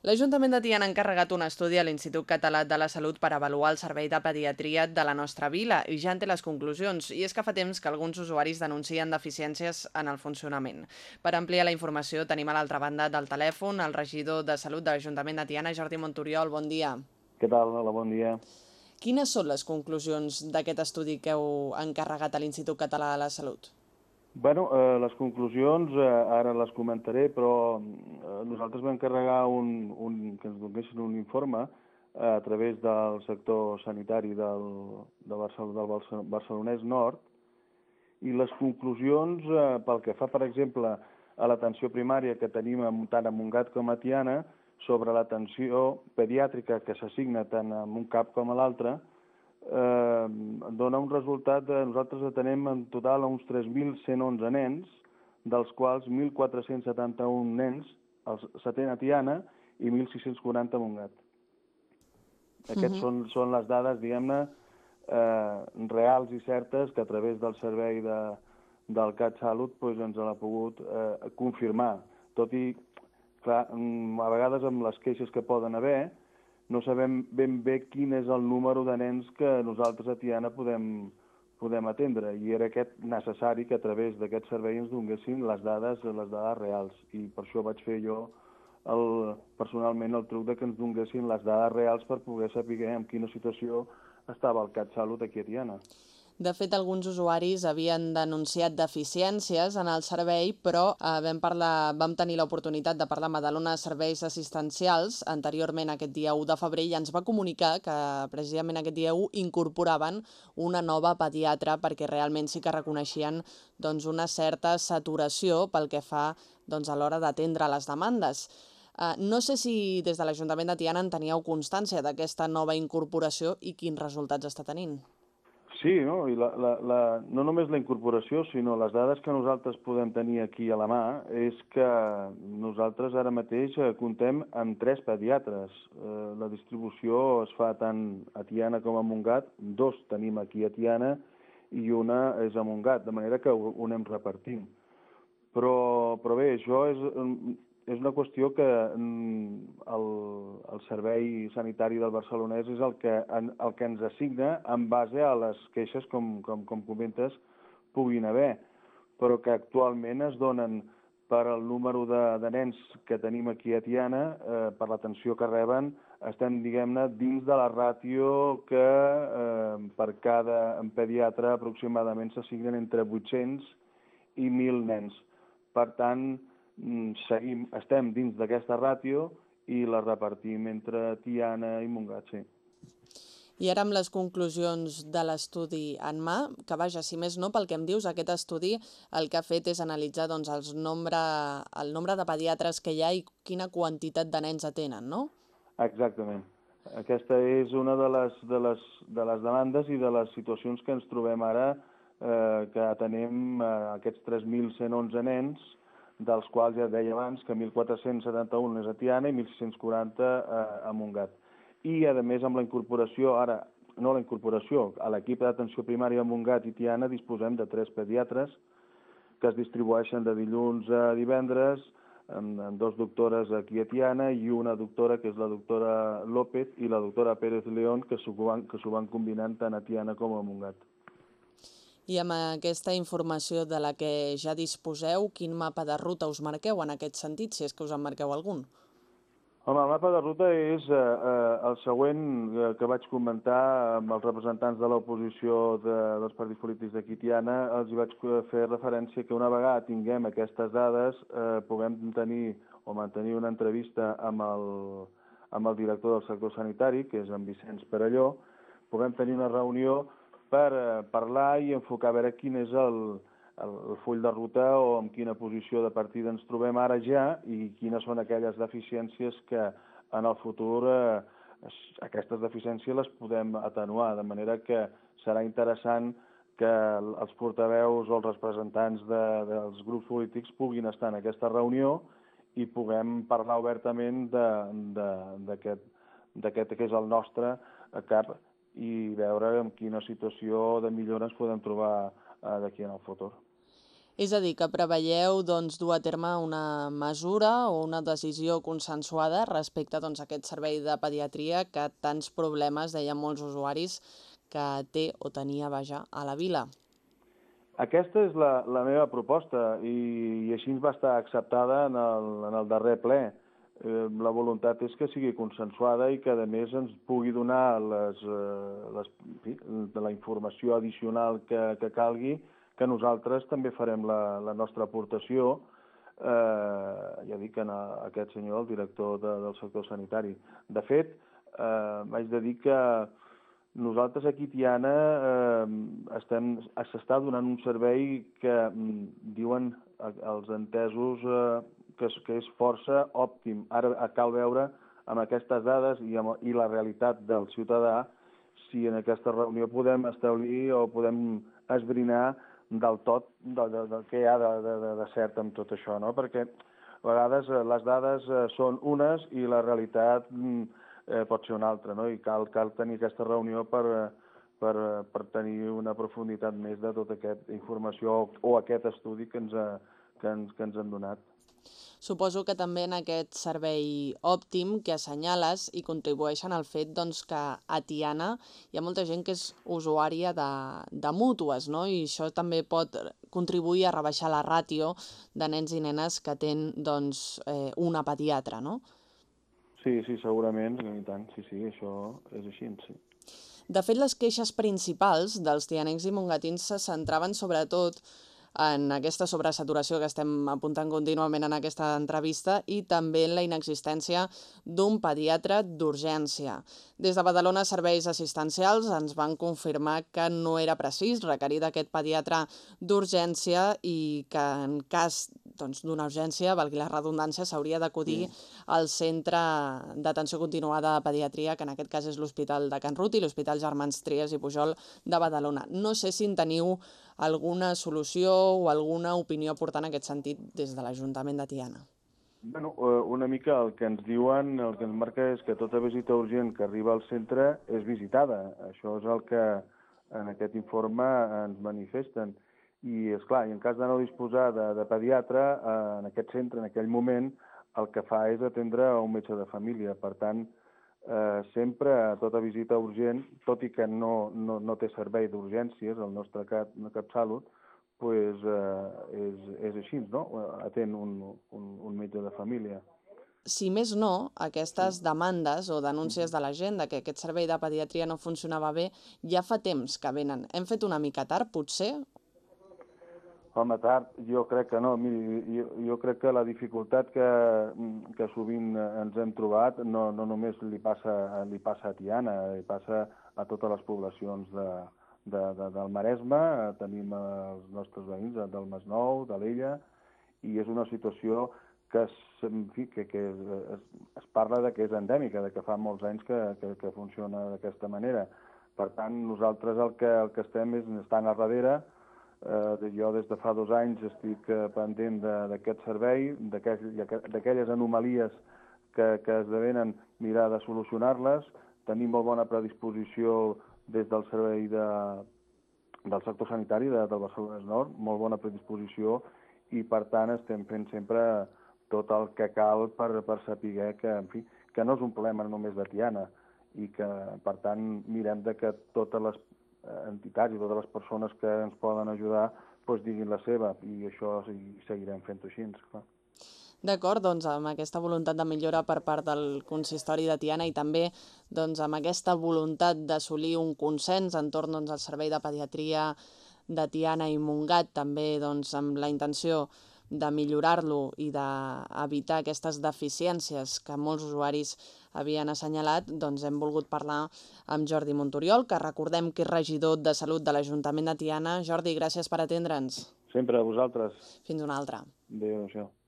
L'Ajuntament de Tiana ha encarregat un estudi a l'Institut Català de la Salut per avaluar el servei de pediatria de la nostra vila i ja en té les conclusions. I és que fa temps que alguns usuaris denuncien deficiències en el funcionament. Per ampliar la informació tenim a l'altra banda del telèfon el regidor de Salut de l'Ajuntament de Tiana, Jordi Montoriol. Bon dia. Què tal? Hola, bon dia. Quines són les conclusions d'aquest estudi que heu encarregat a l'Institut Català de la Salut? Bueno, eh, les conclusions eh, ara les comentaré, però eh, nosaltres vam encarregar un, un, que ens donessin un informe eh, a través del sector sanitari del, de Barcelona, del Barcelonès Nord i les conclusions, eh, pel que fa, per exemple, a l'atenció primària que tenim tant a Montgat com a Tiana, sobre l'atenció pediàtrica que s'assigna tant en un cap com a l'altre, eh, dona un resultat de... Nosaltres atenem en total a uns 3.111 nens, dels quals 1.471 nens els s'atén a Tiana i 1.640 a Montgat. Aquests uh -huh. són, són les dades, diguem-ne, eh, reals i certes que a través del servei de, del CatSalut pues, ens l'ha pogut eh, confirmar. Tot i, clar, mm, a vegades amb les queixes que poden haver, no sabem ben bé quin és el número de nens que nosaltres a Tiana podem, podem atendre i era aquest necessari que a través d'aquest servei ens donguessin les dades, les dades reals i per això vaig fer jo el, personalment el truc de que ens donguessin les dades reals per poder saber en quina situació estava el CatSalut aquí a Tiana. De fet, alguns usuaris havien denunciat deficiències en el servei, però eh, vam, parlar, vam tenir l'oportunitat de parlar amb Badalona Serveis Assistencials anteriorment aquest dia 1 de febrer i ens va comunicar que precisament aquest dia 1 incorporaven una nova pediatra perquè realment sí que reconeixien doncs, una certa saturació pel que fa doncs, a l'hora d'atendre les demandes. Uh, no sé si des de l'Ajuntament de Tiana en teníeu constància d'aquesta nova incorporació i quins resultats està tenint. Sí, no? I la, la, la, no només la incorporació, sinó les dades que nosaltres podem tenir aquí a la mà és que nosaltres ara mateix eh, comptem amb tres pediatres. Eh, la distribució es fa tant a Tiana com a Montgat, dos tenim aquí a Tiana i una és a Montgat, de manera que ho, ho anem repartint. Però, però bé, això és, és una qüestió que mm, el, el Servei Sanitari del Barcelonès és el que, el que ens assigna en base a les queixes, com, com, com comentes, puguin haver, però que actualment es donen per al número de, de nens que tenim aquí a Tiana, eh, per l'atenció que reben, estem, diguem-ne, dins de la ràtio que eh, per cada pediatre aproximadament s'assignen entre 800 i 1.000 nens. Per tant, seguim, estem dins d'aquesta ràtio i la repartim entre Tiana i Montgat, sí. I ara amb les conclusions de l'estudi en mà, que vaja, si més no, pel que em dius, aquest estudi el que ha fet és analitzar doncs, els nombre, el nombre de pediatres que hi ha i quina quantitat de nens atenen, no? Exactament. Aquesta és una de les, de les, de les demandes i de les situacions que ens trobem ara, eh, que atenem eh, aquests 3.111 nens, dels quals ja deia abans que 1.471 és a Tiana i 1.640 a, a Montgat. I, a més, amb la incorporació, ara, no la incorporació, a l'equip d'atenció primària a Montgat i Tiana disposem de tres pediatres que es distribueixen de dilluns a divendres, amb, amb dos doctores aquí a Tiana i una doctora que és la doctora López i la doctora Pérez León que s'ho van, que van combinant tant a Tiana com a Montgat. I amb aquesta informació de la que ja disposeu, quin mapa de ruta us marqueu en aquest sentit, si és que us en marqueu algun? Home, el mapa de ruta és eh, eh, el següent eh, que vaig comentar amb els representants de l'oposició de, dels partits polítics de Quitiana. Els hi vaig fer referència que una vegada tinguem aquestes dades eh, puguem tenir o mantenir una entrevista amb el, amb el director del sector sanitari, que és en Vicenç Perelló, puguem tenir una reunió per eh, parlar i enfocar a veure quin és el, el, full de ruta o en quina posició de partida ens trobem ara ja i quines són aquelles deficiències que en el futur eh, aquestes deficiències les podem atenuar, de manera que serà interessant que els portaveus o els representants de, dels grups polítics puguin estar en aquesta reunió i puguem parlar obertament d'aquest que és el nostre cap i veure en quina situació de millora ens podem trobar eh, d'aquí en el futur. És a dir, que preveieu doncs, dur a terme una mesura o una decisió consensuada respecte doncs, a aquest servei de pediatria que tants problemes, deien molts usuaris, que té o tenia vaja a la vila. Aquesta és la, la meva proposta i, i així va estar acceptada en el, en el darrer ple. La voluntat és que sigui consensuada i que, a més, ens pugui donar les, eh, les, de la informació addicional que, que calgui que nosaltres també farem la, la nostra aportació, eh, ja dic, en aquest senyor, el director de, del sector sanitari. De fet, eh, vaig de dir que nosaltres aquí a Tiana eh, s'està donant un servei que mm, diuen els entesos eh, que, és, que és força òptim. Ara cal veure amb aquestes dades i, amb, i la realitat del ciutadà si en aquesta reunió podem establir o podem esbrinar del tot de, de, de què hi ha de, de, de cert amb tot això, no? perquè a vegades eh, les dades eh, són unes i la realitat mm, eh, pot ser una altra, no? i cal, cal tenir aquesta reunió per, per, per tenir una profunditat més de tota aquesta informació o, o aquest estudi que ens, que ens, que ens han donat. Suposo que també en aquest servei òptim que assenyales i contribueixen al fet doncs, que a Tiana hi ha molta gent que és usuària de, de mútues, no? i això també pot contribuir a rebaixar la ràtio de nens i nenes que tenen doncs, eh, una pediatra, no? Sí, sí, segurament, i tant, sí, sí, això és així, sí. De fet, les queixes principals dels tianencs i mongatins se centraven sobretot en aquesta sobresaturació que estem apuntant contínuament en aquesta entrevista i també en la inexistència d'un pediatre d'urgència. Des de Badalona Serveis Assistencials ens van confirmar que no era precís requerir d'aquest pediatre d'urgència i que en cas doncs, d'una urgència, valgui la redundància, s'hauria d'acudir sí. al centre d'atenció continuada de pediatria, que en aquest cas és l'Hospital de Can Ruti, l'Hospital Germans Trias i Pujol de Badalona. No sé si en teniu alguna solució o alguna opinió portant en aquest sentit des de l'Ajuntament de Tiana? Bueno, eh, una mica el que ens diuen, el que ens marca és que tota visita urgent que arriba al centre és visitada. Això és el que en aquest informe ens manifesten. I, és clar, i en cas de no disposar de, de pediatre, eh, en aquest centre, en aquell moment, el que fa és atendre un metge de família. Per tant, sempre a tota visita urgent, tot i que no, no, no té servei d'urgències, el nostre CAP, CapSalut, pues, eh, és, és així, no? atén un, un, un metge de família. Si més no, aquestes demandes o denúncies de la gent de que aquest servei de pediatria no funcionava bé ja fa temps que venen. Hem fet una mica tard, potser, Home, tard, jo crec que no. Miri, jo, jo crec que la dificultat que, que sovint ens hem trobat no, no només li passa, li passa a Tiana, li passa a totes les poblacions de, de, de, del Maresme, tenim els nostres veïns del Masnou, de l'Ella, i és una situació que, es, en fi, que, que es, es parla de que és endèmica, de que fa molts anys que, que, que funciona d'aquesta manera. Per tant, nosaltres el que, el que estem és estant a darrere, Eh, jo des de fa dos anys estic eh, pendent d'aquest servei, d'aquelles anomalies que, que esdevenen mirar de solucionar-les. Tenim molt bona predisposició des del servei de, del sector sanitari de, del Barcelona Nord, molt bona predisposició i per tant estem fent sempre tot el que cal per, per saber que, en fi, que no és un problema només de Tiana i que per tant mirem de que totes les entitats i totes les persones que ens poden ajudar doncs diguin la seva i això seguirem fent-ho així, clar. D'acord, doncs amb aquesta voluntat de millora per part del consistori de Tiana i també doncs, amb aquesta voluntat d'assolir un consens entorn doncs, al servei de pediatria de Tiana i Mungat, també doncs, amb la intenció de millorar-lo i d'evitar aquestes deficiències que molts usuaris havien assenyalat, doncs hem volgut parlar amb Jordi Montoriol, que recordem que és regidor de Salut de l'Ajuntament de Tiana. Jordi, gràcies per atendre'ns. Sempre a vosaltres. Fins una altra. Adéu, adéu.